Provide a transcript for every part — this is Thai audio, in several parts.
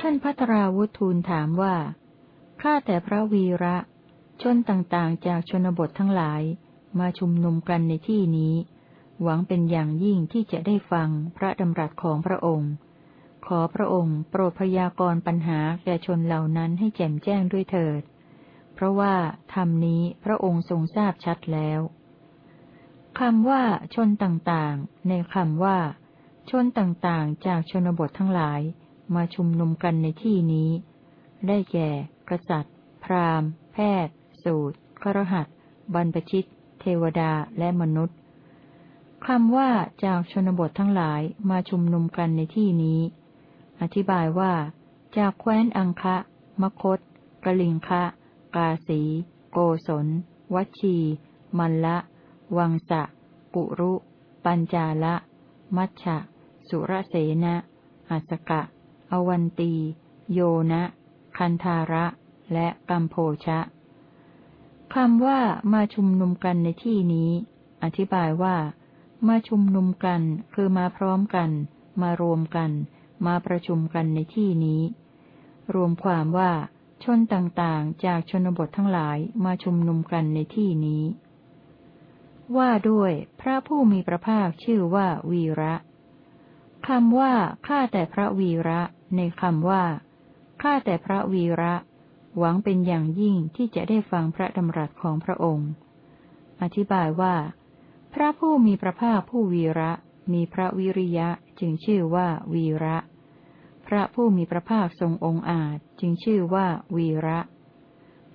ท่านพัทราวุฒทูลถามว่า ข้าแต่พระวีระ ชนต่างๆ จากชนบททั้งหลาย มาชุมนุมกันในที่นี้ หวังเป็นอย่างยิ่งที่จะได้ฟังพระดำรัสของพระองค์ ขอพระองค์โปรดพยากรปัญหาแก่ชนเหล่านั้นให้แจ่มแจ้งด้วยเถิด เพราะว่าธรรมนี้พระองค์ทรงทราบชัดแล้วคำว่าชนต่างๆ ในคำว่า ชนต่างๆ จากชนบททั้งหลาย มาชุมนุมกันในที่นี้ ได้แก่ กษัตริย์ พราหมณ์ แพทย์ สูตรครหัสบรรพชิต เทวดาและมนุษย์คำว่าจากชนบททั้งหลายมาชุมนุมกันในที่นี้ อธิบายว่า จากแคว้นอังคะ มคตกลิงคะ กาสี โกศล วัชี มัลละ วังสะ ปุรุ ปัญจาละ มัชชะ สุรเสนะอัสกะ อวันตี โยนะ คันธาระ และกัมโพชะคำว่ามาชุมนุมกันในที่นี้ อธิบายว่า มาชุมนุมกันคือมาพร้อมกัน มารวมกัน มาประชุมกันในที่นี้ รวมความว่าชนต่างๆ จากชนบททั้งหลายมาชุมนุมกันในที่นี้ ว่าด้วยพระผู้มีพระภาคชื่อว่าวีระคำว่าข้าแต่พระวีระในคำว่าข้าแต่พระวีระ หวังเป็นอย่างยิ่งที่จะได้ฟังพระดำรัสของพระองค์ อธิบายว่า พระผู้มีพระภาคผู้วีระ มีพระวิริยะจึงชื่อว่าวีระ พระผู้มีพระภาคทรงองค์อาจจึงชื่อว่าวีระ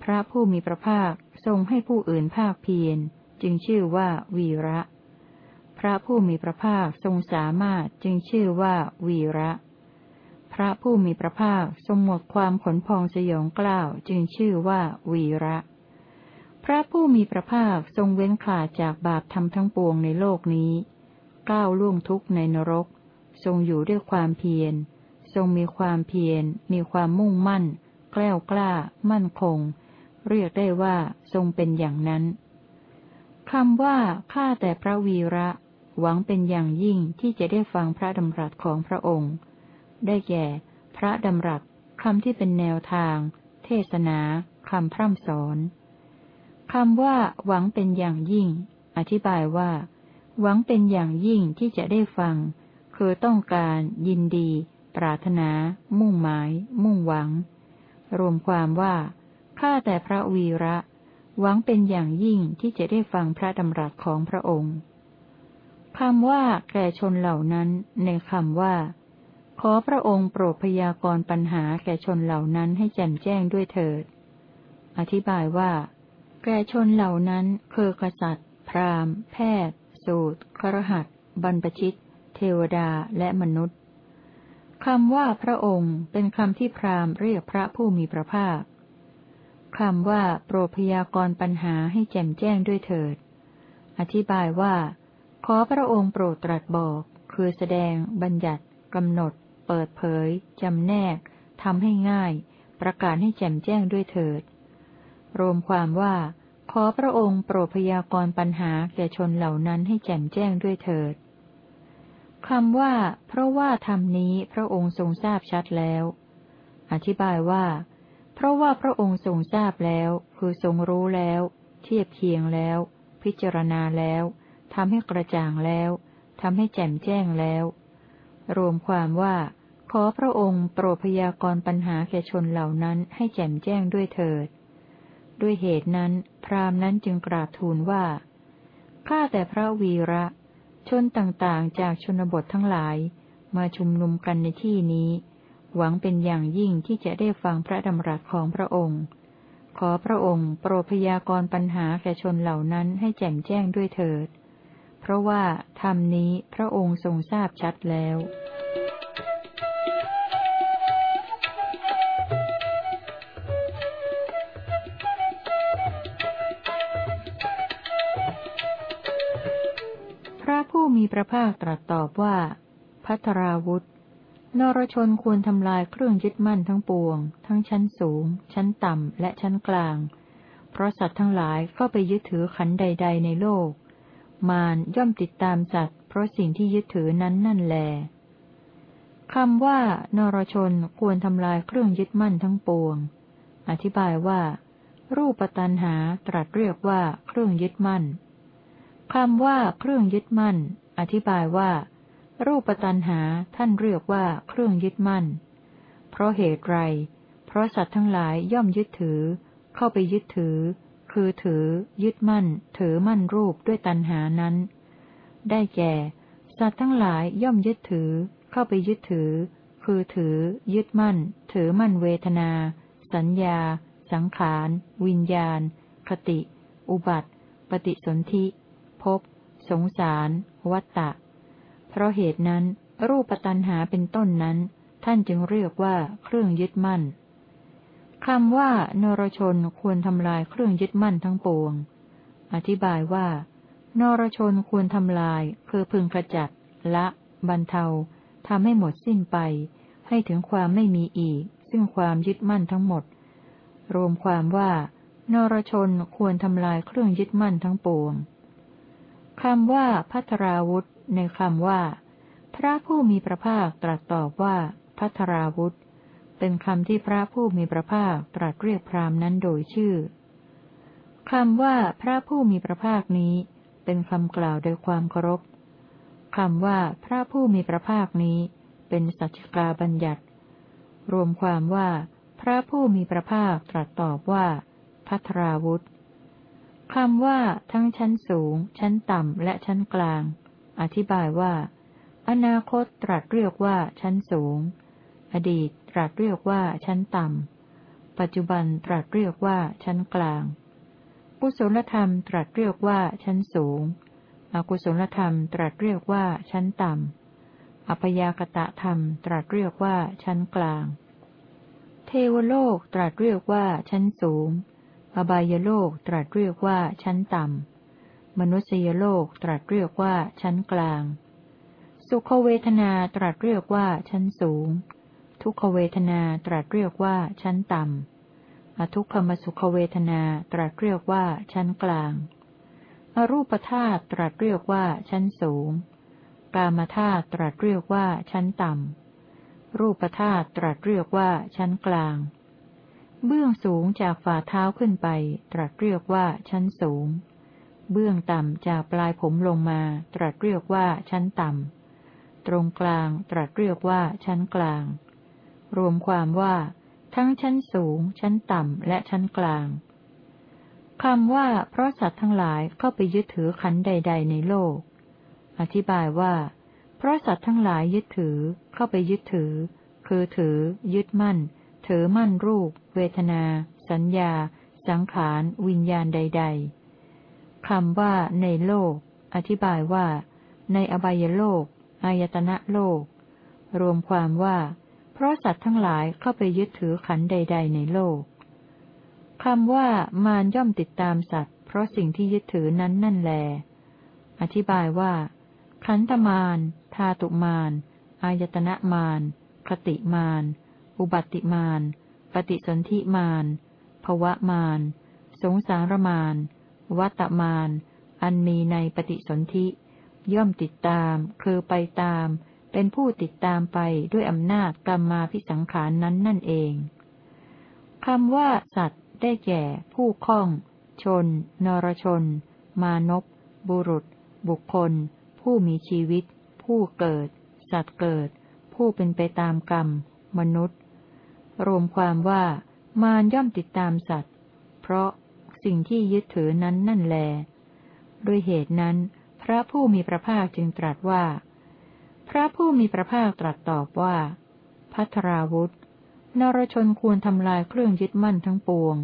พระผู้มีพระภาคทรงให้ผู้อื่นภาคเพียรจึงชื่อว่าวีระ พระผู้มีพระภาคทรงสามารถจึงชื่อว่าวีระ พระผู้มีพระภาคทรงหมดความขนพองสยองกล้าวจึงชื่อว่าวีระพระผู้มีพระภาคทรงเว้นขาดจากบาปทำทั้งปวงในโลกนี้ ก้าวล่วงทุกข์ในนรก ทรงอยู่ด้วยความเพียร ทรงมีความเพียร มีความมุ่งมั่น แกล้วกล้า มั่นคง เรียกได้ว่าทรงเป็นอย่างนั้นคำว่าข้าแต่พระวีระ หวังเป็นอย่างยิ่งที่จะได้ฟังพระดำรัสของพระองค์ ได้แก่ พระดำรัสคำที่เป็นแนวทาง เทศนาคำพร่ำสอนคำว่าหวังเป็นอย่างยิ่ง อธิบายว่า หวังเป็นอย่างยิ่งที่จะได้ฟัง คือต้องการ ยินดี ปรารถนา มุ่งหมาย มุ่งหวัง รวมความว่าข้าแต่พระวีระ หวังเป็นอย่างยิ่งที่จะได้ฟังพระดำรัสของพระองค์คำว่าแก่ชนเหล่านั้น ในคำว่า ขอพระองค์โปรดพยากรปัญหาแก่ชนเหล่านั้นให้แจ่มแจ้งด้วยเถิด อธิบายว่า แก่ชนเหล่านั้นคือกษัตริย์ พราหมณ์ แพทย์ สูตร ครหัสบรรพชิต เทวดาและมนุษย์คำว่าพระองค์เป็นคำที่พราหมณ์เรียกพระผู้มีพระภาคคำว่าโปรพยากรปัญหาให้แจ่มแจ้งด้วยเถิด อธิบายว่า ขอพระองค์โปรดตรัสบอก คือแสดง บัญญัติ กำหนด เปิดเผย จำแนกทำให้ง่าย ประกาศให้แจ่มแจ้งด้วยเถิด รวมความว่า ขอพระองค์โปรดพยากรปัญหาแก่ชนเหล่านั้นให้แจ่มแจ้งด้วยเถิดคำว่า เพราะว่าธรรมนี้พระองค์ทรงทราบชัดแล้ว อธิบายว่า เพราะว่าพระองค์ทรงทราบแล้ว คือทรงรู้แล้ว เทียบเคียงแล้ว พิจารณาแล้วทำให้กระจ่างแล้วทำให้แจ่มแจ้งแล้ว รวมความว่า ขอพระองค์โปรดพยากรปัญหาแก่ชนเหล่านั้นให้แจ่มแจ้งด้วยเถิด ด้วยเหตุนั้น พราหมณ์นั้นจึงกราบทูลว่า ข้าแต่พระวีระ ชนต่างๆ จากชนบททั้งหลาย มาชุมนุมกันในที่นี้ หวังเป็นอย่างยิ่งที่จะได้ฟังพระดำรัสของพระองค์ ขอพระองค์โปรดพยากรปัญหาแก่ชนเหล่านั้นให้แจ่มแจ้งด้วยเถิด เพราะว่าธรรมนี้พระองค์ทรงทราบชัดแล้ว พระผู้มีพระภาคตรัสตอบว่า พัทราวุธนรชนควรทำลายเครื่องยึดมั่นทั้งปวง ทั้งชั้นสูง ชั้นต่ำ และชั้นกลาง เพราะสัตว์ทั้งหลายก็ไปยึดถือขันใด ๆ ในโลก มารย่อมติดตามสัตว์ เพราะสิ่งที่ยึดถือนั้นนั่นแลคำว่านรชนควรทำลายเครื่องยึดมั่นทั้งปวง อธิบายว่า รูปตันหาตรัสเรียกว่าเครื่องยึดมั่น คำว่าเครื่องยึดมั่น อธิบายว่า รูปตันหาท่านเรียกว่าเครื่องยึดมั่น เพราะเหตุไร เพราะสัตว์ทั้งหลายย่อมยึดถือ เข้าไปยึดถือ คือถือ ยึดมั่น ถือมั่นรูปด้วยตันหานั้น ได้แก่ สัตว์ทั้งหลายย่อมยึดถือ เข้าไปยึดถือ คือถือ ยึดมั่น ถือมั่นเวทนา สัญญา สังขาร วิญญาณ คติ อุบัติ ปฏิสนธิ ภพ สงสาร วัตตะ เพราะเหตุนั้น รูปตัณหาเป็นต้นนั้น ท่านจึงเรียกว่าเครื่องยึดมั่นคำว่านรชนควรทำลายเครื่องยึดมั่นทั้งปวง อธิบายว่า นรชนควรทำลายคือพึงขจัด ละ บรรเทาทำให้หมดสิ้นไป ให้ถึงความไม่มีอีก ซึ่งความยึดมั่นทั้งหมด รวมความว่านรชนควรทำลายเครื่องยึดมั่นทั้งปวง คำว่าพัทราวุธ ในคำว่า พระผู้มีพระภาคตรัสตอบว่า พัทราวุธ เป็นคำที่พระผู้มีพระภาคตรัสเรียกพรามนั้นโดยชื่อคำว่าพระผู้มีพระภาคนี้ เป็นคำกล่าวโดยความเคารพคำว่าพระผู้มีพระภาคนี้ เป็นสัจกาบัญญัติ รวมความว่า พระผู้มีพระภาคตรัสตอบว่า พัทราวุธ คำว่า ทั้งชั้นสูง ชั้นต่ำ และชั้นกลาง อธิบายว่า อนาคตตรัสเรียกว่า ชั้นสูง อดีตตรัสเรียกว่า ชั้นต่ำ ปัจจุบันตรัสเรียกว่า ชั้นกลาง กุศลธรรมตรัสเรียกว่า ชั้นสูง อกุศลธรรมตรัสเรียกว่า ชั้นต่ำ อัพยากตะธรรมตรัสเรียกว่า ชั้นกลาง เทวโลกตรัสเรียกว่า ชั้นสูง อบายโลกตรัสเรียกว่าชั้นต่ำ มนุษยโลกตรัสเรียกว่าชั้นกลาง สุขเวทนาตรัสเรียกว่าชั้นสูง ทุกขเวทนาตรัสเรียกว่าชั้นต่ำ อทุกขมสุขเวทนาตรัสเรียกว่าชั้นกลาง อรูปธาตุตรัสเรียกว่าชั้นสูง กามธาตุตรัสเรียกว่าชั้นต่ำ รูปธาตุตรัสเรียกว่าชั้นกลาง เบื้องสูงจากฝ่าเท้าขึ้นไป ตรัสเรียกว่าชั้นสูง เบื้องต่ำจากปลายผมลงมา ตรัสเรียกว่าชั้นต่ำ ตรงกลางตรัสเรียกว่าชั้นกลาง รวมความว่า ทั้งชั้นสูง ชั้นต่ำ และชั้นกลางคำว่าเพราะสัตว์ทั้งหลายเข้าไปยึดถือขันใด ๆ ในโลก อธิบายว่า เพราะสัตว์ทั้งหลายยึดถือเข้าไปยึดถือ คือถือ ยึดมั่น ถือมั่นรูป เวทนา สัญญา สังขาร วิญญาณใด ๆคำว่าในโลก อธิบายว่า ในอบายโลก อายตนะโลก รวมความว่า เพราะสัตว์ทั้งหลายเข้าไปยึดถือขันใด ๆ ในโลกคำว่ามารย่อมติดตามสัตว์ เพราะสิ่งที่ยึดถือนั้นนั่นแล อธิบายว่า ขันธมาร ธาตุมาร อายตนะมารคติมาร อุบัติมารปฏิสนธิมารภวะมารสงสารมารวัตมารอันมีในปฏิสนธิ ย่อมติดตาม คือไปตาม เป็นผู้ติดตามไปด้วยอำนาจกรรมมาพิสังขารนั้นนั่นเองคำว่า สัตว์ ได้แก่ ผู้คล้อง ชน นรชน มานพบุรุษ บุคคล ผู้มีชีวิต ผู้เกิด สัตว์เกิด ผู้เป็นไปตามกรรม มนุษย์ รวมความว่ามารย่อมติดตามสัตว์ เพราะสิ่งที่ยึดถือนั้นนั่นแล ด้วยเหตุนั้น พระผู้มีพระภาคจึงตรัสว่า พระผู้มีพระภาคตรัสตอบว่า พัทราวุธนรชนควรทำลายเครื่องยึดมั่นทั้งปวง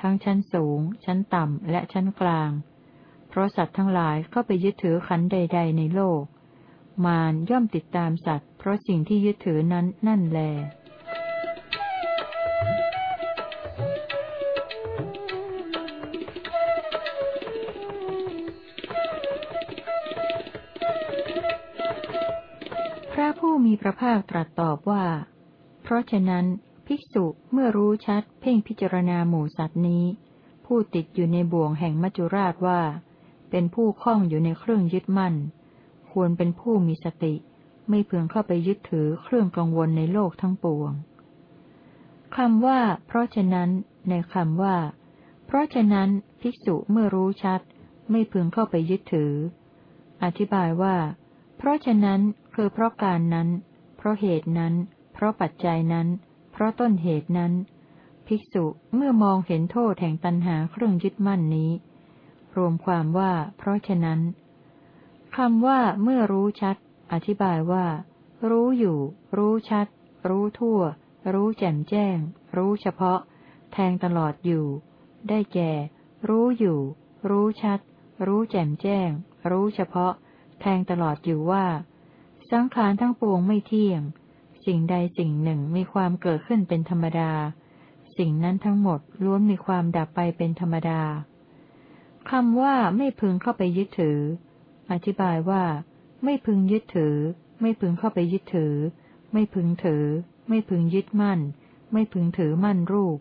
ทั้งชั้นสูง ชั้นต่ำ และชั้นกลาง เพราะสัตว์ทั้งหลายเข้าไปยึดถือขันใด ๆ ในโลก มารย่อมติดตามสัตว์ เพราะสิ่งที่ยึดถือนั้นนั่นแล ผู้มีพระภาคตรัสตอบว่า เพราะฉะนั้น ภิกษุเมื่อรู้ชัด เพ่งพิจารณาหมู่สัตว์นี้ ผู้ติดอยู่ในบ่วงแห่งมัจจุราชว่า เป็นผู้คล้องอยู่ในเครื่องยึดมั่น ควรเป็นผู้มีสติ ไม่เพึงเข้าไปยึดถือเครื่องกังวลในโลกทั้งปวงคำว่า เพราะฉะนั้น ในคำว่า เพราะฉะนั้น ภิกษุเมื่อรู้ชัด ไม่พึงเข้าไปยึดถือ อธิบายว่า เพราะฉะนั้น คือเพราะการนั้น เพราะเหตุนั้น เพราะปัจจัยนั้น เพราะต้นเหตุนั้น ภิกษุเมื่อมองเห็นโทษแห่งตัณหาเครื่องยึดมั่นนี้ รวมความว่า เพราะฉะนั้นคำว่าเมื่อรู้ชัด อธิบายว่า รู้อยู่ รู้ชัด รู้ทั่ว รู้แจ่มแจ้ง รู้เฉพาะ แทงตลอดอยู่ ได้แก่ รู้อยู่ รู้ชัด รู้แจ่มแจ้ง รู้เฉพาะ แทงตลอดอยู่ว่า สังขารทั้งปวงไม่เที่ยง สิ่งใดสิ่งหนึ่งมีความเกิดขึ้นเป็นธรรมดา สิ่งนั้นทั้งหมดล้วนมีความดับไปเป็นธรรมดาคำว่าไม่พึงเข้าไปยึดถือ อธิบายว่า ไม่พึงยึดถือ ไม่พึงเข้าไปยึดถือ ไม่พึงถือ ไม่พึงยึดมั่น ไม่พึงถือมั่นรูป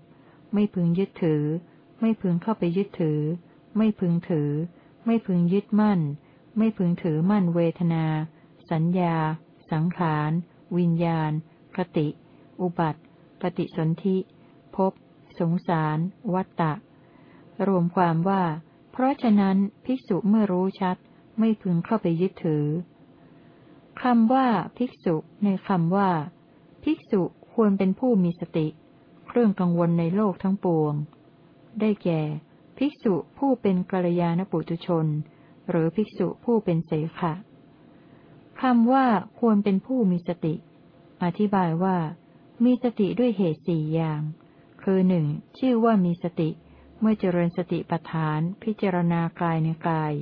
ไม่พึงยึดถือ ไม่พึงเข้าไปยึดถือ ไม่พึงถือ ไม่พึงยึดมั่น ไม่พึงถือมั่นเวทนา สัญญา สังขาร วิญญาณ คติ อุบัติ ปฏิสนธิภพ สงสาร วัตตะ รวมความว่า เพราะฉะนั้นภิกษุเมื่อรู้ชัด ไม่พึงเข้าไปยึดถือคำว่าภิกษุในคำว่า ภิกษุควรเป็นผู้มีสติ เครื่องกังวลในโลกทั้งปวง ได้แก่ ภิกษุผู้เป็นกัลยาณปุตุชน หรือภิกษุผู้เป็นเสขะ คำว่าควรเป็นผู้มีสติ อธิบายว่า มีสติด้วยเหตุสี่อย่าง คือหนึ่งชื่อว่ามีสติ เมื่อเจริญสติปัฏฐาน พิจารณากายในกาย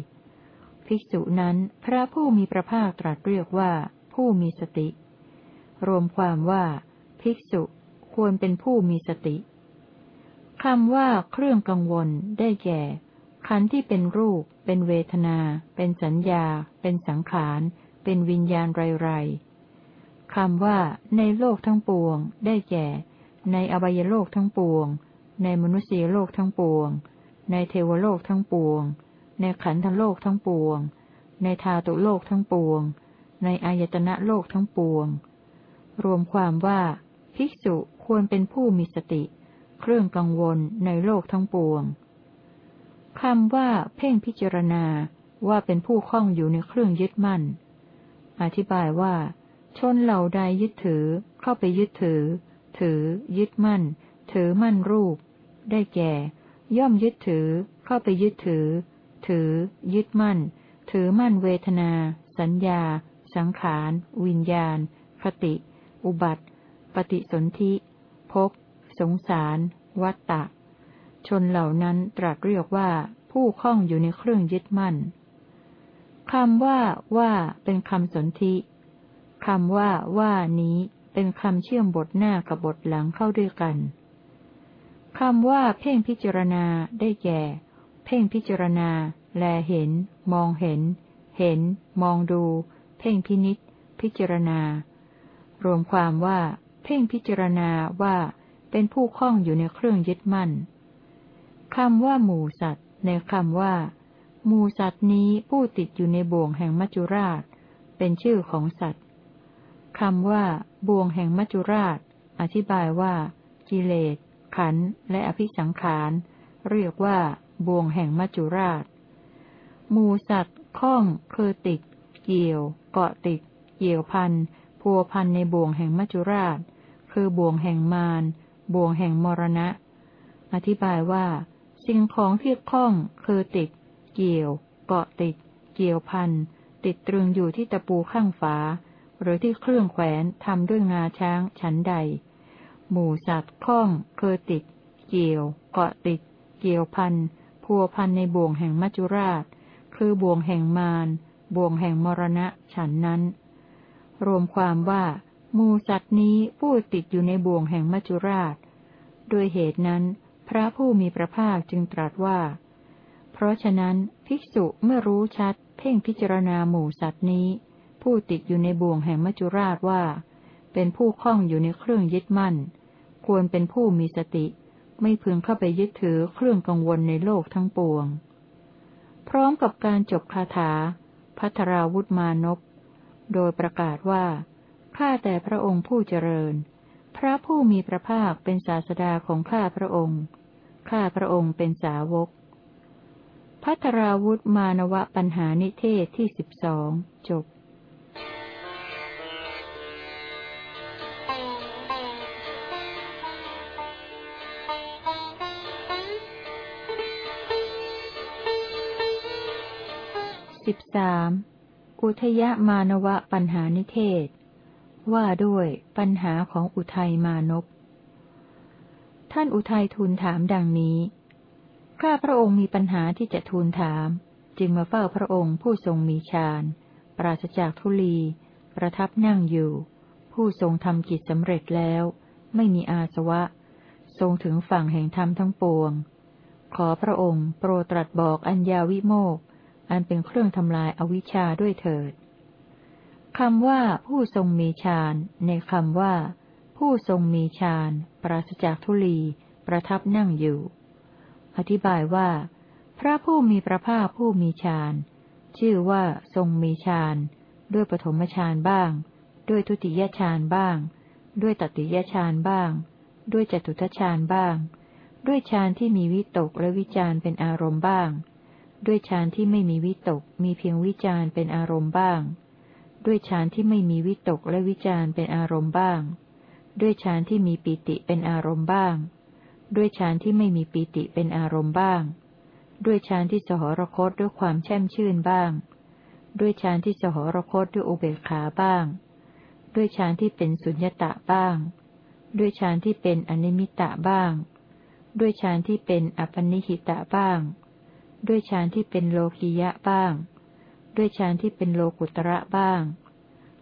ภิกษุนั้นพระผู้มีพระภาคตรัสเรียกว่า ผู้มีสติ รวมความว่า ภิกษุควรเป็นผู้มีสติคำว่าเครื่องกังวลได้แก่ ขันธ์ที่เป็นรูป เป็นเวทนา เป็นสัญญา เป็นสังขาร เป็นวิญญาณไรๆคำว่า ในโลกทั้งปวง ได้แก่ ในอบายโลกทั้งปวง ในมนุษยโลกทั้งปวง ในเทวโลกทั้งปวง ในขันธโลกทั้งปวง ในธาตุโลกทั้งปวง ในอายตนะโลกทั้งปวง รวมความว่า ภิกษุควรเป็นผู้มีสติ เครื่องกังวลในโลกทั้งปวงคำว่า เพ่งพิจารณาว่าเป็นผู้คล้องอยู่ในเครื่องยึดมั่น อธิบายว่า ชนเหล่าใดยึดถือ เข้าไปยึดถือ ถือ ยึดมั่น ถือมั่นรูป ได้แก่ ย่อมยึดถือ เข้าไปยึดถือ ถือ ยึดมั่น ถือมั่นเวทนา สัญญา สังขาร วิญญาณ คติ อุบัติ ปฏิสนธิภพสงสาร วัตตะ ชนเหล่านั้นตรัสเรียกว่าผู้คล้องอยู่ในเครื่องยึดมั่น คำว่า ว่า เป็นคำสนธิคำว่า ว่านี้ เป็นคำเชื่อมบทหน้ากับบทหลังเข้าด้วยกันคำว่า เพ่งพิจารณาได้แก่ เพ่งพิจารณา แลเห็น มองเห็น เห็น มองดู เพ่งพินิษพิจารณา รวมความว่า เพ่งพิจารณาว่า เป็นผู้คล้องอยู่ในเครื่องยึดมั่นคำว่าหมูสัตว์ ในคำว่า หมูสัตว์นี้ผู้ติดอยู่ในบ่วงแห่งมัจจุราช เป็นชื่อของสัตว์คำว่า บ่วงแห่งมัจจุราช อธิบายว่า กิเลสขันและอภิสังขาร เรียกว่า บ่วงแห่งมัจจุราชหมูสัตว์คล้องคือติด เกี่ยว เกาะติด เกี่ยวพันพัวพันในบ่วงแห่งมัจจุราช คือบ่วงแห่งมารบ่วงแห่งมรณะ อธิบายว่า สิ่งของที่คล้องคือติด เกี่ยว เกาะติด เกี่ยวพัน ติดตรึงอยู่ที่ตะปูข้างฝา หรือที่เครื่องแขวนทำด้วยงาช้างฉันใด หมู่สัตว์คล้อง เคือติด เกี่ยว เกาะติด เกี่ยวพันพัวพันในบ่วงแห่งมัจจุราช คือบ่วงแห่งมาร บ่วงแห่งมรณะฉันนั้น รวมความว่ามูสัตว์นี้ผู้ติดอยู่ในบ่วงแห่งมัจจุราช โดยเหตุนั้น พระผู้มีพระภาคจึงตรัสว่า ราะฉะนั้นภิกษุเมื่อรู้ชัด เพ่งพิจารณาหมู่สัตว์นี้ ผู้ติดอยู่ในบ่วงแห่งมัจจุราชว่า เป็นผู้คล้องอยู่ในเครื่องยึดมั่น ควรเป็นผู้มีสติ ไม่พึงเข้าไปยึดถือเครื่องกังวลในโลกทั้งปวง พร้อมกับการจบคาถา พัทราวุฒมานพโดยประกาศว่าข้าแต่พระองค์ผู้เจริญ พระผู้มีพระภาคเป็นศาสดาของข้าพระองค์ ข้าพระองค์เป็นสาวก พัทราวุฒมานวะปัญหานิเทศที่สิบสองจบสิบสามอุทยมานวะปัญหานิเทศ ว่าด้วยปัญหาของอุทัยมานพ ท่านอุทัยทูลถามดังนี้ ข้าพระองค์มีปัญหาที่จะทูลถาม จึงมาเฝ้าพระองค์ผู้ทรงมีฌานปราศจากทุลี ประทับนั่งอยู่ ผู้ทรงทำกิจสำเร็จแล้ว ไม่มีอาสวะ ทรงถึงฝั่งแห่งธรรมทั้งปวง ขอพระองค์โปรดตรัสบอกอัญญาวิโมกอันเป็นเครื่องทำลายอวิชชาด้วยเถิดคำว่าผู้ทรงมีฌานในคำว่า ผู้ทรงมีฌานปราศจากทุลี ประทับนั่งอยู่ อธิบายว่า พระผู้มีพระภาคผู้มีฌานชื่อว่าทรงมีฌานด้วยปฐมฌานบ้าง ด้วยทุติยฌานบ้าง ด้วยตติยฌานบ้าง ด้วยจตุทฌานบ้าง ด้วยฌานที่มีวิตกและวิจารเป็นอารมณ์บ้าง ด้วยฌานที่ไม่มีวิตกมีเพียงวิจารเป็นอารมณ์บ้าง ด้วยฌานที่ไม่มีวิตกและวิจารเป็นอารมณ์บ้าง ด้วยฌานที่มีปิติเป็นอารมณ์บ้าง ด้วยฌานที่ไม่มีปิติเป็นอารมณ์บ้าง ด้วยฌานที่สหรคตด้วยความแช่มชื่นบ้าง ด้วยฌานที่สหรคตด้วยอุเบกขาบ้าง ด้วยฌานที่เป็นสุญญตะบ้าง ด้วยฌานที่เป็นอนิมิตะบ้าง ด้วยฌานที่เป็นอปนิหิตะบ้าง ด้วยฌานที่เป็นโลกิยะบ้าง ด้วยฌานที่เป็นโลกุตระบ้าง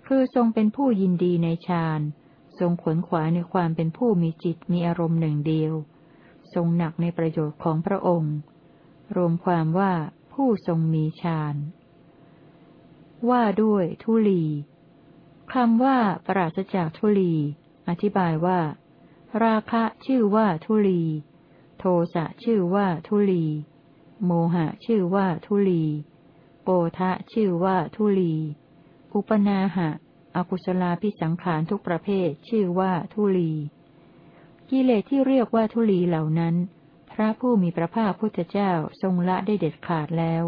คือทรงเป็นผู้ยินดีในฌานทรงขวนขวายในความเป็นผู้มีจิตมีอารมณ์หนึ่งเดียว ทรงหนักในประโยชน์ของพระองค์ รวมความว่าผู้ทรงมีฌานว่าด้วยทุลีคำว่าปราศจากทุลี อธิบายว่า ราคะชื่อว่าทุลี โทสะชื่อว่าทุลี โมหะชื่อว่าทุลี โปทะชื่อว่าทุลี อุปนาหะ อกุศลาพิสังขารทุกประเภทชื่อว่าทุลี กิเลสที่เรียกว่าทุลีเหล่านั้น พระผู้มีพระภาคพุทธเจ้าทรงละได้เด็ดขาดแล้ว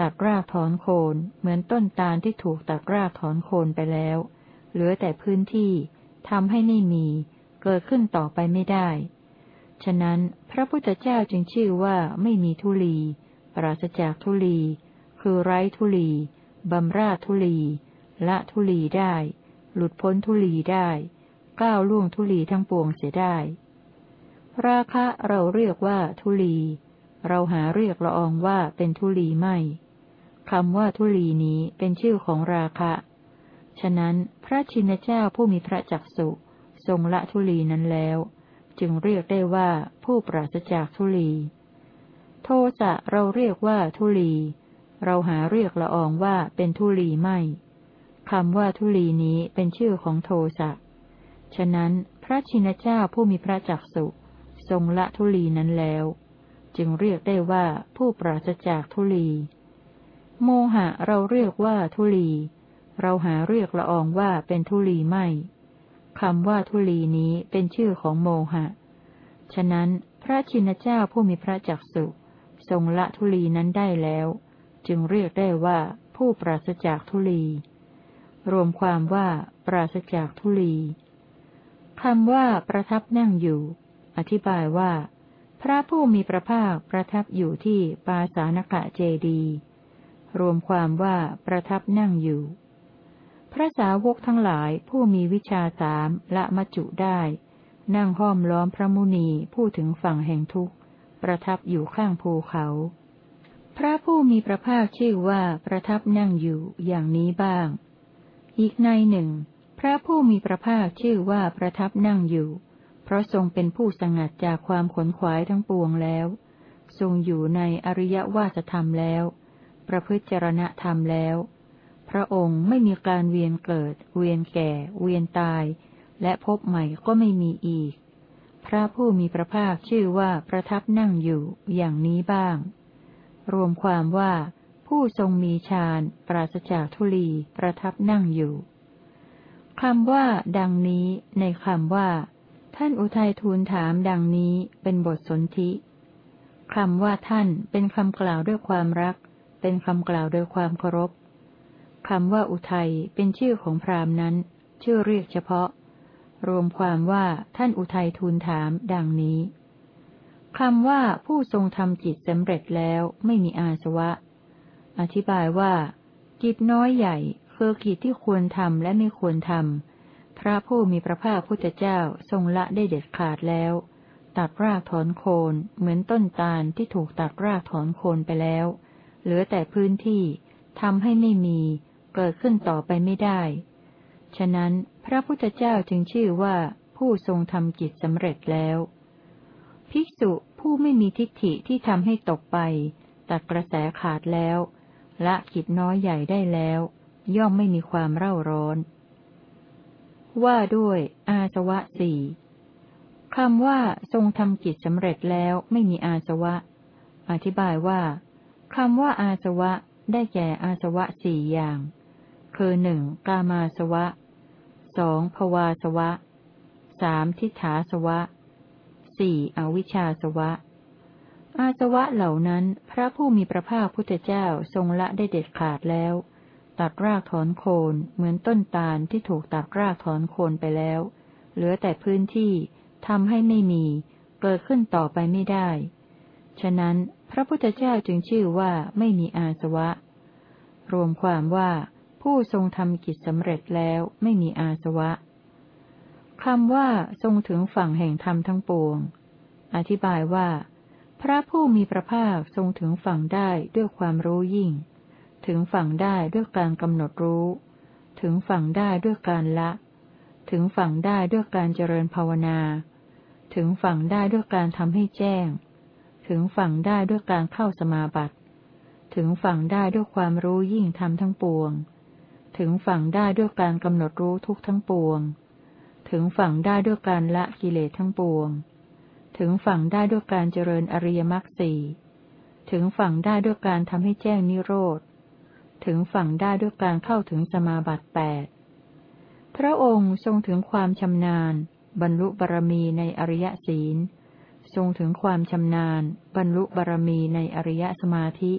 ตัดรากถอนโคนเหมือนต้นตาลที่ถูกตัดรากถอนโคนไปแล้ว เหลือแต่พื้นที่ทำให้ไม่มี เกิดขึ้นต่อไปไม่ได้ ฉะนั้นพระพุทธเจ้าจึงชื่อว่าไม่มีทุลี ปราศจากทุลี คือไร้ทุลีบำราทุลี ละทุลีได้ หลุดพ้นทุลีได้ ก้าวล่วงทุลีทั้งปวงเสียได้ ราคะเราเรียกว่าทุลี เราหาเรียกละอองว่าเป็นทุลีไม่คำว่าทุลีนี้เป็นชื่อของราคะ ฉะนั้นพระชินเจ้าผู้มีพระจักสุทรงละทุลีนั้นแล้ว จึงเรียกได้ว่าผู้ปราศจากทุลี โทสะเราเรียกว่าทุลี เราหาเรียกละอองว่าเป็นทุลีไม่คำว่าทุลีนี้เป็นชื่อของโทสะ ฉะนั้นพระชินเจ้าผู้มีพระจักสุทรงละทุลีนั้นแล้ว จึงเรียกได้ว่าผู้ปราศจากทุลี โมหะเราเรียกว่าทุลี เราหาเรียกละอองว่าเป็นทุลีไม่คำว่าทุลีนี้เป็นชื่อของโมหะ ฉะนั้นพระชินเจ้าผู้มีพระจักสุทรงละทุลีนั้นได้แล้ว จึงเรียกได้ว่าผู้ปราศจากทุลี รวมความว่าปราศจากทุลี คำว่าประทับนั่งอยู่ อธิบายว่า พระผู้มีพระภาคประทับอยู่ที่ปาสานกะเจดีรวมความว่าประทับนั่งอยู่ พระสาวกทั้งหลายผู้มีวิชาสามละมัจจุได้ นั่งห้อมล้อมพระมุนีผู้ถึงฝั่งแห่งทุกข์ ประทับอยู่ข้างภูเขา พระผู้มีพระภาคชื่อว่าประทับนั่งอยู่อย่างนี้บ้าง อีกในหนึ่ง พระผู้มีพระภาคชื่อว่าประทับนั่งอยู่ เพราะทรงเป็นผู้สงัดจากความขนขวายทั้งปวงแล้ว ทรงอยู่ในอริยวาสธรรมแล้ว ประพฤติจรณธรรมแล้ว พระองค์ไม่มีการเวียนเกิด เวียนแก่ เวียนตาย และพบใหม่ก็ไม่มีอีก พระผู้มีพระภาคชื่อว่าประทับนั่งอยู่อย่างนี้บ้าง รวมความว่าผู้ทรงมีฌานปราศจากทุลีประทับนั่งอยู่ คำว่า ดังนี้ ในคำว่า ท่านอุทัยทูลถามดังนี้เป็นบทสนธิคำว่าท่านเป็นคำกล่าวด้วยความรัก เป็นคำกล่าวโดยความเคารพคำว่าอุทัยเป็นชื่อของพราหมณ์นั้น ชื่อเรียกเฉพาะ รวมความว่าท่านอุทัยทูลถามดังนี้คำว่าผู้ทรงทำจิตสำเร็จแล้วไม่มีอาสวะ อธิบายว่า จิตน้อยใหญ่ คือกิจที่ควรทำและไม่ควรทำพระผู้มีพระภาคพุทธเจ้าทรงละได้เด็ดขาดแล้ว ตัดรากถอนโคนเหมือนต้นตาลที่ถูกตัดรากถอนโคนไปแล้ว เหลือแต่พื้นที่ทำให้ไม่มี เกิดขึ้นต่อไปไม่ได้ ฉะนั้นพระพุทธเจ้าจึงชื่อว่าผู้ทรงทำกิจสำเร็จแล้ว ภิกษุผู้ไม่มีทิฏฐิที่ทำให้ตกไป ตัดกระแสขาดแล้ว ละกิจน้อยใหญ่ได้แล้ว ย่อมไม่มีความเร่าร้อน ว่าด้วย อาสวะสี่คำว่าทรงทำกิจสำเร็จแล้วไม่มีอาสวะ อธิบายว่าคำว่าอาสวะได้แก่อาสวะสี่อย่าง คือหนึ่งกามาสวะสองภวาสวะสามทิฏฐาสวะสี่อวิชชาสวะ อาสวะเหล่านั้น พระผู้มีพระภาคพุทธเจ้าทรงละได้เด็ดขาดแล้ว ตัดรากถอนโคนเหมือนต้นตาลที่ถูกตัดรากถอนโคนไปแล้ว เหลือแต่พื้นที่ทำให้ไม่มี เกิดขึ้นต่อไปไม่ได้ ฉะนั้นพระพุทธเจ้าจึงชื่อว่าไม่มีอาสวะ รวมความว่าผู้ทรงทำกิจสำเร็จแล้วไม่มีอาสวะคำว่าทรงถึงฝั่งแห่งธรรมทั้งปวง อธิบายว่า พระผู้มีพระภาคทรงถึงฝั่งได้ด้วยความรู้ยิ่ง ถึงฝั่งได้ด้วยการกำหนดรู้ ถึงฝั่งได้ด้วยการละ ถึงฝั่งได้ด้วยการเจริญภาวนา ถึงฝั่งได้ด้วยการทำให้แจ้ง ถึงฝั่งได้ด้วยการเข้าสมาบัติ ถึงฝั่งได้ด้วยความรู้ยิ่งทำทั้งปวง ถึงฝั่งได้ด้วยการกำหนดรู้ทุกทั้งปวง ถึงฝั่งได้ด้วยการละกิเลสทั้งปวง ถึงฝั่งได้ด้วยการเจริญอริยมรรคสี่ถึงฝั่งได้ด้วยการทำให้แจ้งนิโรธ ถึงฝั่งได้ด้วยการเข้าถึงสมาบัติแปดพระองค์ทรงถึงความชำนาญ บรรลุบารมีในอริยศีล ทรงถึงความชำนาญ บรรลุบารมีในอริยสมาธิ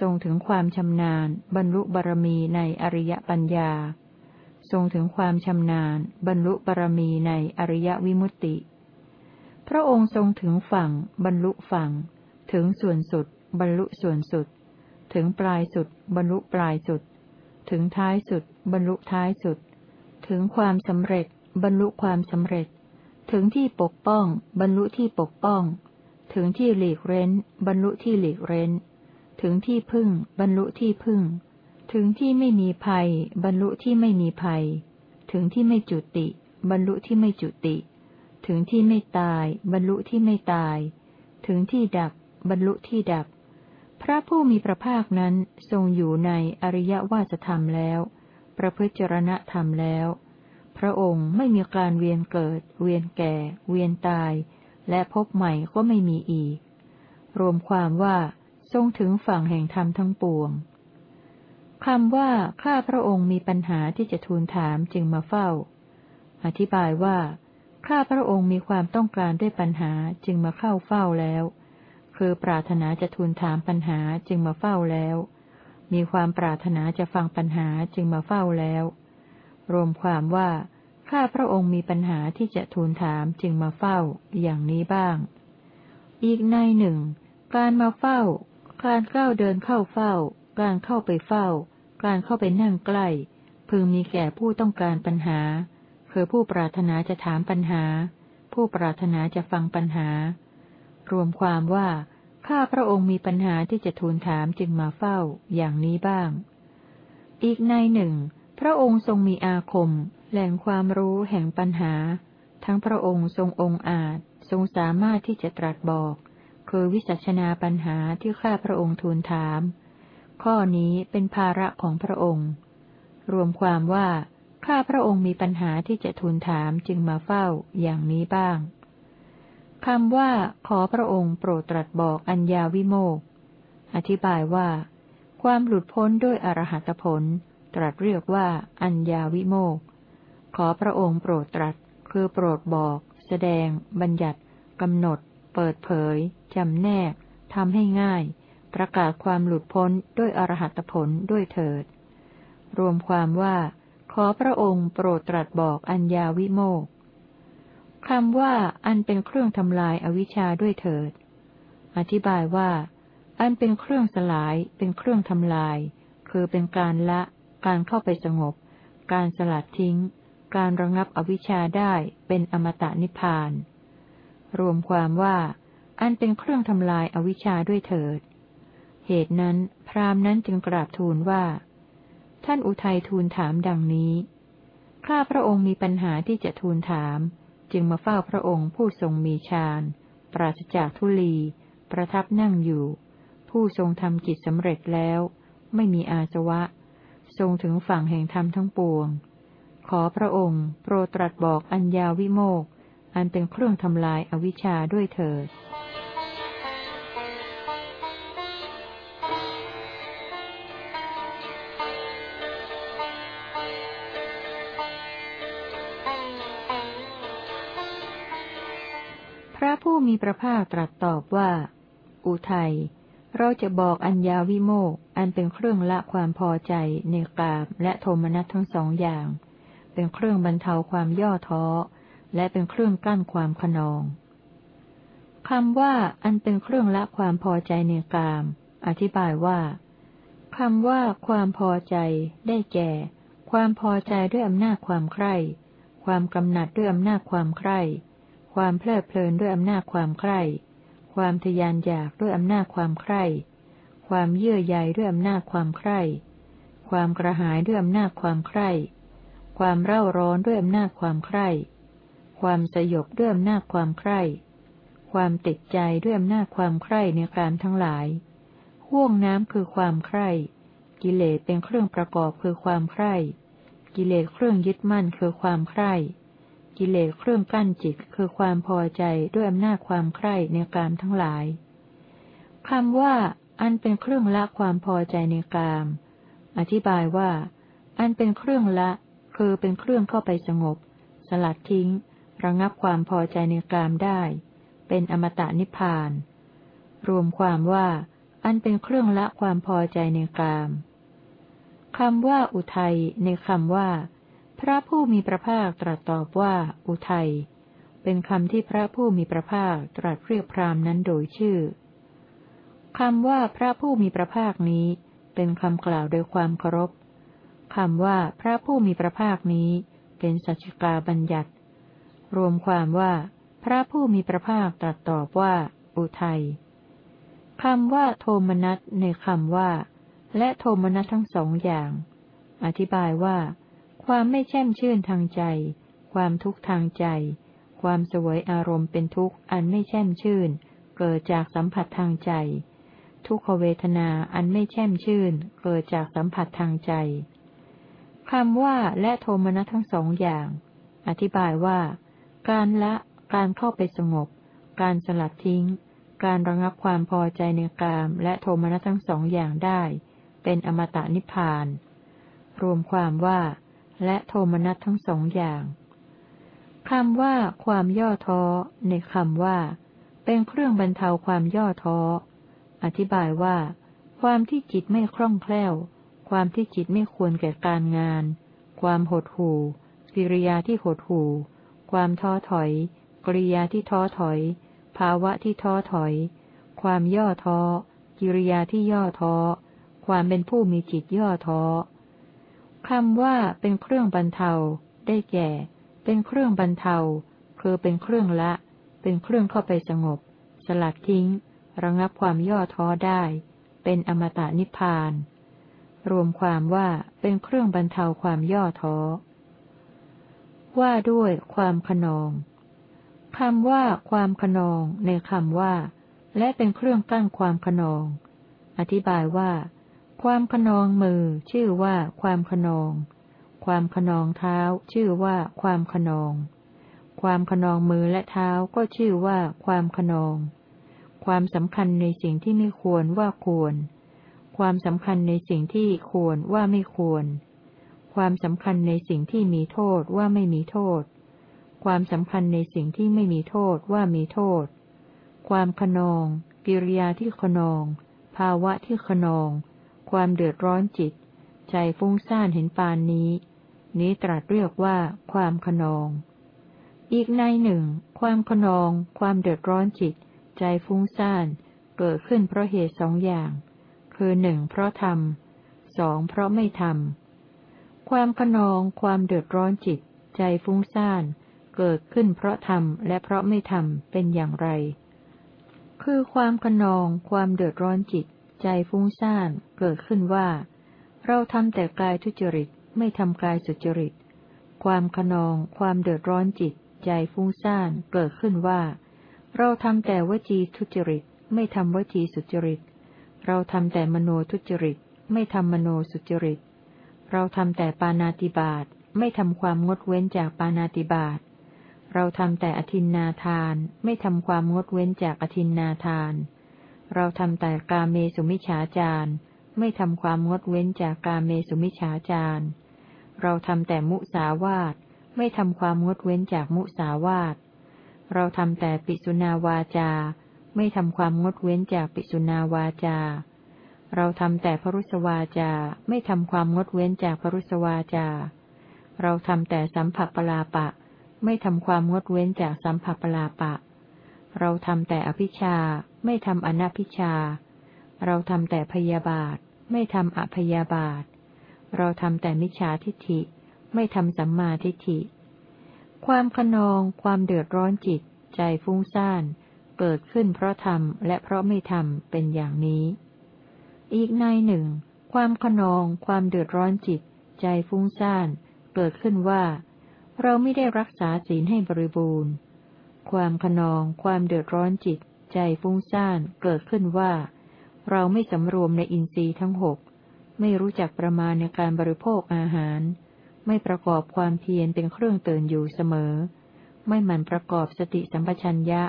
ทรงถึงความชำนาญ บรรลุบารมีในอริยปัญญา ทรงถึงความชำนาญ บรรลุบารมีในอริยวิมุตติ พระองค์ทรงถึงฝั่ง บรรลุฝั่ง ถึงส่วนสุด บรรลุส่วนสุด ถึงปลายสุด บรรลุปลายสุด ถึงท้ายสุด บรรลุท้ายสุด ถึงความสำเร็จ บรรลุความสำเร็จ ถึงที่ปกป้อง บรรลุที่ปกป้อง ถึงที่หลีกเร้น บรรลุที่หลีกเร้น ถึงที่พึ่ง บรรลุที่พึ่ง ถึงที่ไม่มีภัย บรรลุที่ไม่มีภัย ถึงที่ไม่จุติ บรรลุที่ไม่จุติ ถึงที่ไม่ตาย บรรลุที่ไม่ตาย ถึงที่ดับ บรรลุที่ดับ พระผู้มีพระภาคนั้นทรงอยู่ในอริยวาสธรรมแล้ว ประพฤติจรณธรรมแล้ว พระองค์ไม่มีการเวียนเกิด เวียนแก่ เวียนตาย และพบใหม่ก็ไม่มีอีก รวมความว่าทรงถึงฝั่งแห่งธรรมทั้งปวงคำว่าข้าพระองค์มีปัญหาที่จะทูลถามจึงมาเฝ้า อธิบายว่า ข้าพระองค์มีความต้องการด้วยปัญหาจึงมาเข้าเฝ้าแล้ว คือปรารถนาจะทูลถามปัญหาจึงมาเฝ้าแล้ว มีความปรารถนาจะฟังปัญหาจึงมาเฝ้าแล้ว รวมความว่าข้าพระองค์มีปัญหาที่จะทูลถามจึงมาเฝ้าอย่างนี้บ้าง อีกในหนึ่ง การมาเฝ้า การก้าวเดินเข้าเฝ้า การเข้าไปเฝ้า การเข้าไปนั่งใกล้ พึงมีแก่ผู้ต้องการปัญหา คือผู้ปรารถนาจะถามปัญหา ผู้ปรารถนาจะฟังปัญหา รวมความว่า ข้าพระองค์มีปัญหาที่จะทูลถามจึงมาเฝ้าอย่างนี้บ้าง อีกในหนึ่ง พระองค์ทรงมีอาคม แหล่งความรู้แห่งปัญหา ทั้งพระองค์ทรงองค์อาจทรงสามารถที่จะตรัสบอก คือวิสัชนาปัญหาที่ข้าพระองค์ทูลถาม ข้อนี้เป็นภาระของพระองค์ รวมความว่าข้าพระองค์มีปัญหาที่จะทูลถามจึงมาเฝ้าอย่างนี้บ้าง คำว่า ขอพระองค์โปรดตรัสบอกอัญญาวิโมกอธิบายว่า ความหลุดพ้นด้วยอรหัตผล ตรัสเรียกว่า อัญญาวิโมกขอพระองค์โปรดตรัส คือโปรดบอก แสดง บัญญัติกำหนด เปิดเผยจำแนกทำให้ง่าย ประกาศความหลุดพ้นด้วยอรหัตผลด้วยเถิด รวมความว่า ขอพระองค์โปรดตรัสบอกอัญญาวิโมก คำว่า อันเป็นเครื่องทำลายอวิชชาด้วยเถิด อธิบายว่า อันเป็นเครื่องสลาย เป็นเครื่องทำลาย คือเป็นการละ การเข้าไปสงบ การสลัดทิ้ง การระงับอวิชชาได้ เป็นอมตะนิพพาน รวมความว่า อันเป็นเครื่องทำลายอวิชชาด้วยเถิด เหตุนั้น พราหมณ์นั้นจึงกราบทูลว่า ท่านอุทัยทูลถามดังนี้ ข้าพระองค์มีปัญหาที่จะทูลถาม จึงมาเฝ้าพระองค์ผู้ทรงมีฌาน ปราศจากทุลี ประทับนั่งอยู่ ผู้ทรงทำจิตสำเร็จแล้ว ไม่มีอาสวะ ทรงถึงฝั่งแห่งธรรมทั้งปวง ขอพระองค์ โปรดตรัสบอกอัญญาวิโมก อันเป็นเครื่องทำลายอวิชชาด้วยเถิด ผู้มีพระภาคตรัสตอบว่า อุทัย เราจะบอกอัญญาวิโมกอันเป็นเครื่องละความพอใจในกามและโทมนัสทั้งสองอย่าง เป็นเครื่องบรรเทาความย่อท้อ และเป็นเครื่องกั้นความขนองคำว่าอันเป็นเครื่องละความพอใจในกาม อธิบายว่าคำว่าความพอใจได้แก่ ความพอใจด้วยอำนาจความใคร่ ความกำหนัดด้วยอำนาจความใคร่ ความเพลิดเพลินด้วยอำนาจความใคร่ความทยานอยากด้วยอำนาจความใคร่ความเยื่อใยด้วยอำนาจความใคร่ความกระหายด้วยอำนาจความใคร่ความเร่าร้อนด้วยอำนาจความใคร่ความสยบด้วยอำนาจความใคร่ความติดใจด้วยอำนาจความใคร่ในการทั้งหลาย ห่วงน้ำคือความใคร่ กิเลสเป็นเครื่องประกอบคือความใคร่ กิเลสเครื่องยึดมั่นคือความใคร่ กิเลสเครื่องกั้นจิตคือความพอใจด้วยอำนาจความใคร่ในกามทั้งหลายคำว่า อันเป็นเครื่องละความพอใจในกาม อธิบายว่า อันเป็นเครื่องละ คือเป็นเครื่องเข้าไปสงบ สลัดทิ้ง ระงับความพอใจในกามได้ เป็นอมตะนิพพาน รวมความว่า อันเป็นเครื่องละความพอใจในกามคำว่าอุทัยในคำว่า พระผู้มีพระภาคตรัสตอบว่า อุทัย เป็นคำที่พระผู้มีพระภาคตรัสเรียกพรามนั้นโดยชื่อคำว่าพระผู้มีพระภาคนี้ เป็นคำกล่าวโดยความเคารพคำว่าพระผู้มีพระภาคนี้ เป็นสัจกาบัญญัติ รวมความว่า พระผู้มีพระภาคตรัสตอบว่า อุทัยคำว่าโทมนัสในคำว่า และโทมนัสทั้งสองอย่าง อธิบายว่า ความไม่แช่มชื่นทางใจ ความทุกข์ทางใจ ความสวยอารมณ์เป็นทุกข์อันไม่แช่มชื่น เกิดจากสัมผัสทางใจ ทุกขเวทนาอันไม่แช่มชื่น เกิดจากสัมผัสทางใจคำว่าและโทมนัสทั้งสองอย่าง อธิบายว่า การละ การเข้าไปสงบ การสลัดทิ้ง การระงับความพอใจในกามและโทมนัสทั้งสองอย่างได้ เป็นอมตะนิพพาน รวมความว่า และโทมนัสทั้งสองอย่างคำว่าความย่อท้อ ในคำว่า เป็นเครื่องบรรเทาความย่อท้อ อธิบายว่า ความที่จิตไม่คล่องแคล่ว ความที่จิตไม่ควรแก่การงาน ความหดหู่กิริยาที่หดหู่ ความท้อถอยกริยาที่ท้อถอย ภาวะที่ท้อถอย ความย่อท้อ กิริยาที่ย่อท้อ ความเป็นผู้มีจิตย่อท้อ คำว่าเป็นเครื่องบรรเทา ได้แก่ เป็นเครื่องบรรเทา คือเป็นเครื่องละ เป็นเครื่องเข้าไปสงบ สลัดทิ้ง ระงับความย่อท้อได้ เป็นอมตะนิพพาน รวมความว่าเป็นเครื่องบรรเทาความย่อท้อ ว่าด้วยความขนองคำว่าความขนองในคำว่า และเป็นเครื่องกั้นความขนอง อธิบายว่า ความขนองมือ ชื่อว่าความขนอง ความขนองเท้า ชื่อว่าความขนอง ความขนองมือและเท้าก็ชื่อว่าความขนอง ความสำคัญในสิ่งที่ไม่ควรว่าควร ความสำคัญในสิ่งที่ควรว่าไม่ควร ความสำคัญในสิ่งที่มีโทษว่าไม่มีโทษ ความสำคัญในสิ่งที่ไม่มีโทษว่ามีโทษ ความขนอง กิริยาที่ขนอง ภาวะที่ขนอง ความเดือดร้อนจิต ใจฟุ้งซ่านเห็นปานนี้ นี้ตรัสเรียกว่าความขนอง อีกในหนึ่ง ความขนอง ความเดือดร้อนจิต ใจฟุ้งซ่านเกิดขึ้นเพราะเหตุสองอย่าง คือหนึ่งเพราะทำสองเพราะไม่ทำความขนอง ความเดือดร้อนจิต ใจฟุ้งซ่านเกิดขึ้นเพราะทำและเพราะไม่ทำเป็นอย่างไร คือความขนอง ความเดือดร้อนจิต ใจฟุ้งซ่านเกิดขึ้นว่า เราทำแต่กายทุจริตไม่ทำกายสุจริต ความขนอง ความเดือดร้อนจิต ใจฟุ้งซ่านเกิดขึ้นว่า เราทำแต่วจีทุจริต ไม่ทำวจีสุจริต เราทำแต่มโนทุจริต ไม่ทำมโนสุจริต เราทำแต่ปานาติบาตไม่ทำความงดเว้นจากปานาติบาตเราทำแต่อธินนาทาน ไม่ทำความงดเว้นจากอธินนาทาน เราทำแต่กาเมสุมิฉาจารไม่ทำความงดเว้นจากกาเมสุมิฉาจารเราทำแต่มุสาวาทไม่ทำความงดเว้นจากมุสาวาทเราทำแต่ปิสุนาวาจา ไม่ทำความงดเว้นจากปิสุนาวาจา เราทำแต่พรุสวาจา ไม่ทำความงดเว้นจากพรุสวาจา เราทำแต่สัมผัสปลาปะ ไม่ทำความงดเว้นจากสัมผัสปลาปะ เราทำแต่อภิชาไม่ทำอนัพิชา เราทำแต่พยาบาท ไม่ทำอพยาบาท เราทำแต่มิจฉาทิฏฐิ ไม่ทำสัมมาทิฏฐิ ความขนอง ความเดือดร้อนจิต ใจฟุ้งซ่าน เกิดขึ้นเพราะทำและเพราะไม่ทำเป็นอย่างนี้ อีกในหนึ่ง ความขนอง ความเดือดร้อนจิต ใจฟุ้งซ่าน เกิดขึ้นว่า เราไม่ได้รักษาศีลให้บริบูรณ์ ความขนอง ความเดือดร้อนจิต ใจฟุ้งซ่านเกิดขึ้นว่า เราไม่สำรวมในอินทรีย์ทั้งหก ไม่รู้จักประมาณในการบริโภคอาหาร ไม่ประกอบความเพียรเป็นเครื่องเตือนอยู่เสมอ ไม่หมั่นประกอบสติสัมปชัญญะ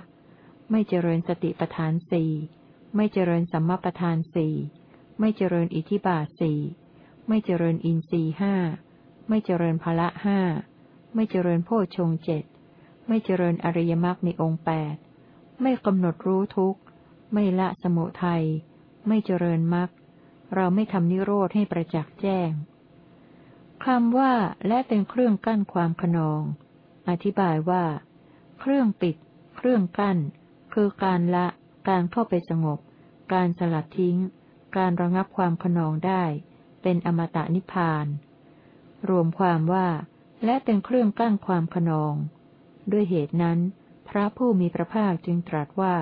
ไม่เจริญสติปทานสี่ไม่เจริญสัมมาปทานสี่ไม่เจริญอิทิบาสี่ไม่เจริญอินทรีห้าไม่เจริญพละห้าไม่เจริญโพชงเจ็ด ไม่เจริญอริยมรรคในองค์แปดไม่กำหนดรู้ทุกข์ ไม่ละสมุทัย ไม่เจริญมรรคเราไม่ทำนิโรธให้ประจักษ์แจ้งคำว่าและเป็นเครื่องกั้นความขนอง อธิบายว่า เครื่องปิด เครื่องกั้น คือการละ การเข้าไปสงบ การสลัดทิ้ง การระงับความขนองได้ เป็นอมตะนิพพาน รวมความว่า และเป็นเครื่องกั้นความขนอง ด้วยเหตุนั้น พระผู้มีพระภาคจึงตรัสว่า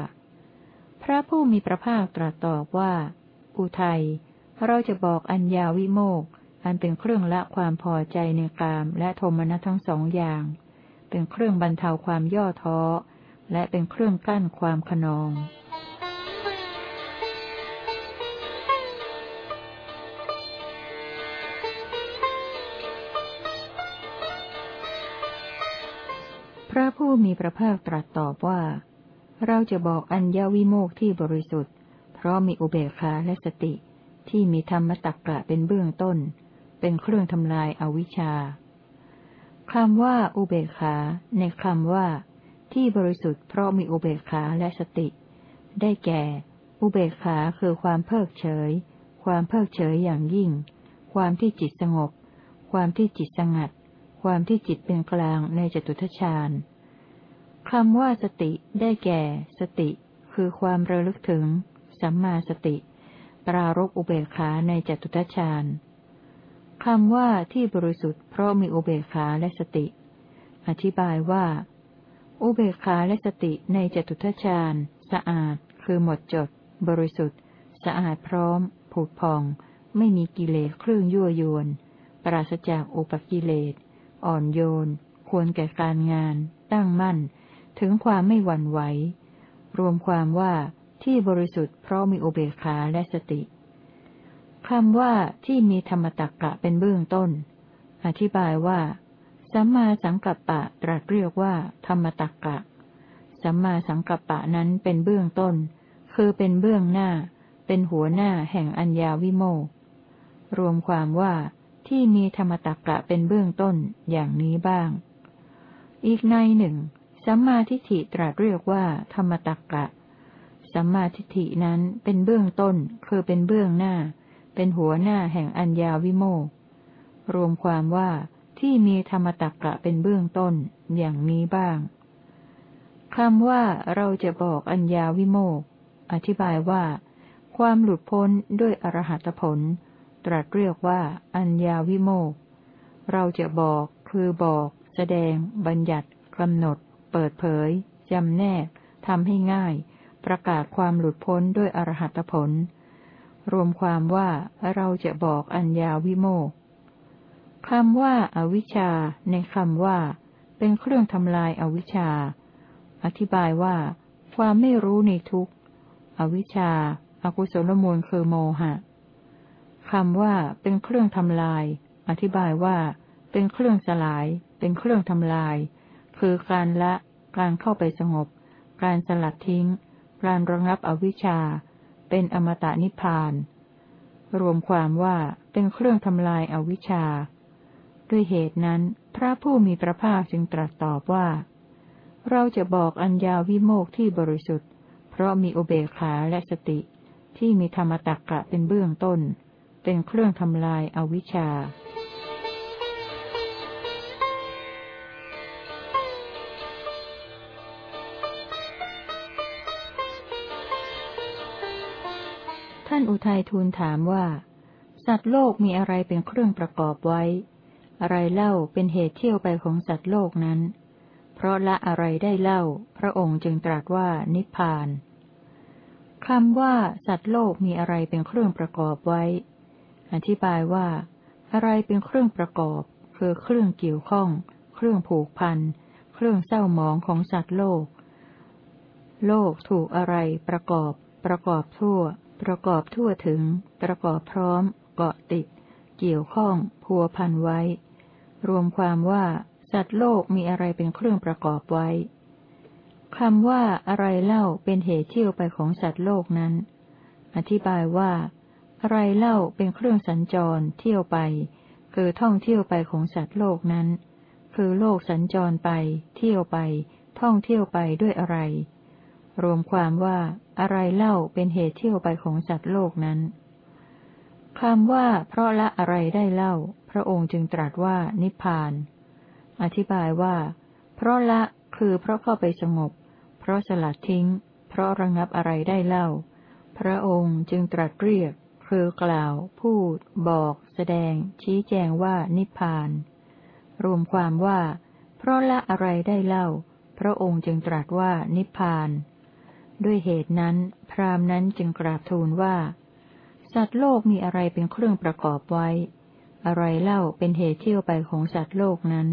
พระผู้มีพระภาคตรัสตอบว่า อุทัย เราจะบอกอัญญาวิโมกอันเป็นเครื่องละความพอใจในกามและโทมนัสทั้งสองอย่าง เป็นเครื่องบรรเทาความย่อท้อ และเป็นเครื่องกั้นความขนอง ผู้มีพระภาคตรัสตอบว่า เราจะบอกอัญญาวิโมกที่บริสุทธิ์ เพราะมีอุเบกขาและสติ ที่มีธรรมตักกะเป็นเบื้องต้น เป็นเครื่องทำลายอาวิชชาคำว่าอุเบกขา ในคำว่า ที่บริสุทธิ์เพราะมีอุเบกขาและสติ ได้แก่ อุเบกขาคือความเพิกเฉย ความเพิกเฉยอย่างยิ่ง ความที่จิตสงบ ความที่จิตสงัด ความที่จิตเป็นกลางในจตุทชาญ คำว่าสติได้แก่ สติ คือความระลึกถึง สัมมาสติ ปรารบอุเบกขาในจตุทชาญคำว่าที่บริสุทธิ์เพราะมีอุเบกขาและสติ อธิบายว่า อุเบกขาและสติในจตุทชาญสะอาด คือหมดจด บริสุทธิ์ สะอาดพร้อม ผุดพอง ไม่มีกิเลสเครื่องยั่วยวน ปราศจากอุปกิเลส อ่อนโยน ควรแก่การงาน ตั้งมั่น ถึงความไม่หวั่นไหว รวมความว่าที่บริสุทธิ์เพราะมีอุเบกขาและสติคำว่าที่มีธรรมตักกะเป็นเบื้องต้น อธิบายว่า สัมมาสังกัปปะตรัสเรียกว่า ธรรมตักกะ สัมมาสังกัปปะนั้นเป็นเบื้องต้น คือเป็นเบื้องหน้า เป็นหัวหน้าแห่งอัญญาวิโมกรวมความว่าที่มีธรรมตักกะเป็นเบื้องต้นอย่างนี้บ้าง อีกในหนึ่ง สัมมาทิฏฐิตรัสเรียกว่า ธรรมตักกะ สัมมาทิฏฐินั้นเป็นเบื้องต้น คือเป็นเบื้องหน้า เป็นหัวหน้าแห่งอัญญาวิโมกรวมความว่าที่มีธรรมตักกะเป็นเบื้องต้นอย่างนี้บ้างคำว่าเราจะบอกอัญญาวิโมกอธิบายว่า ความหลุดพ้นด้วยอรหัตผล ตรัสเรียกว่า อัญญาวิโมกเราจะบอก คือบอก แสดง บัญญัติกำหนด เปิดเผย จำแนก ทำให้ง่าย ประกาศความหลุดพ้นด้วยอรหัตผล รวมความว่าเราจะบอกอัญญาวิโมกคำว่าอาวิชชา ในคำว่า เป็นเครื่องทำลายอาวิชชา อธิบายว่า ความไม่รู้ในทุกอวิชชาอากุศลมูลคือโมหะคำว่า เป็นเครื่องทำลาย อธิบายว่า เป็นเครื่องสลาย เป็นเครื่องทำลาย คือการละ การเข้าไปสงบ การสลัดทิ้ง การระงับอวิชชา เป็นอมตะนิพพาน รวมความว่าเป็นเครื่องทำลายอาวิชชา ด้วยเหตุนั้น พระผู้มีพระภาคจึงตรัสตอบว่า เราจะบอกอัญญาวิโมกที่บริสุทธิ์ เพราะมีอุเบกขาและสติที่มีธรรมตักกะเป็นเบื้องต้น เป็นเครื่องทำลายอาวิชชาานอุทัยทูลถามว่า สัตว์โลกมีอะไรเป็นเครื่องประกอบไว้ อะไรเล่าเป็นเหตุเที่ยวไปของสัตว์โลกนั้น เพราะละอะไรได้เล่า พระองค์จึงตรัสว่านิพพานคำว่า สัตว์โลกมีอะไรเป็นเครื่องประกอบไว้ อธิบายว่า อะไรเป็นเครื่องประกอบ คือเครื่องเกี่ยวข้อง เครื่องผูกพัน เครื่องเศร้าหมองของสัตว์โลก โลกถูกอะไรประกอบ ประกอบทั่ว ประกอบทั่วถึง ประกอบพร้อม เกาะติด เกี่ยวข้อง พัวพันไว้ รวมความว่าสัตว์โลกมีอะไรเป็นเครื่องประกอบไว้คำว่าอะไรเล่าเป็นเหตุเที่ยวไปของสัตว์โลกนั้น อธิบายว่า อะไรเล่าเป็นเครื่องสัญจรเที่ยวไป คือท่องเที่ยวไปของสัตว์โลกนั้น คือโลกสัญจรไป เที่ยวไป ท่องเที่ยวไปด้วยอะไร รวมความว่าอะไรเล่าเป็นเหตุเที่ยวไปของสัตว์โลกนั้นคำว่าเพราะละอะไรได้เล่า พระองค์จึงตรัสว่านิพพาน อธิบายว่า เพราะละคือเพราะเข้าไปสงบ เพราะสลัดทิ้ง เพราะระงับอะไรได้เล่า พระองค์จึงตรัสเรียก คือกล่าว พูด บอก แสดง ชี้แจงว่านิพพาน รวมความว่า เพราะละอะไรได้เล่า พระองค์จึงตรัสว่านิพพาน ด้วยเหตุนั้น พรามนั้นจึงกราบทูลว่า สัตว์โลกมีอะไรเป็นเครื่องประกอบไว้ อะไรเล่าเป็นเหตุเที่ยวไปของสัตว์โลกนั้น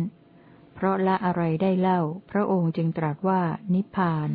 เพราะละอะไรได้เล่า พระองค์จึงตรัสว่านิพพาน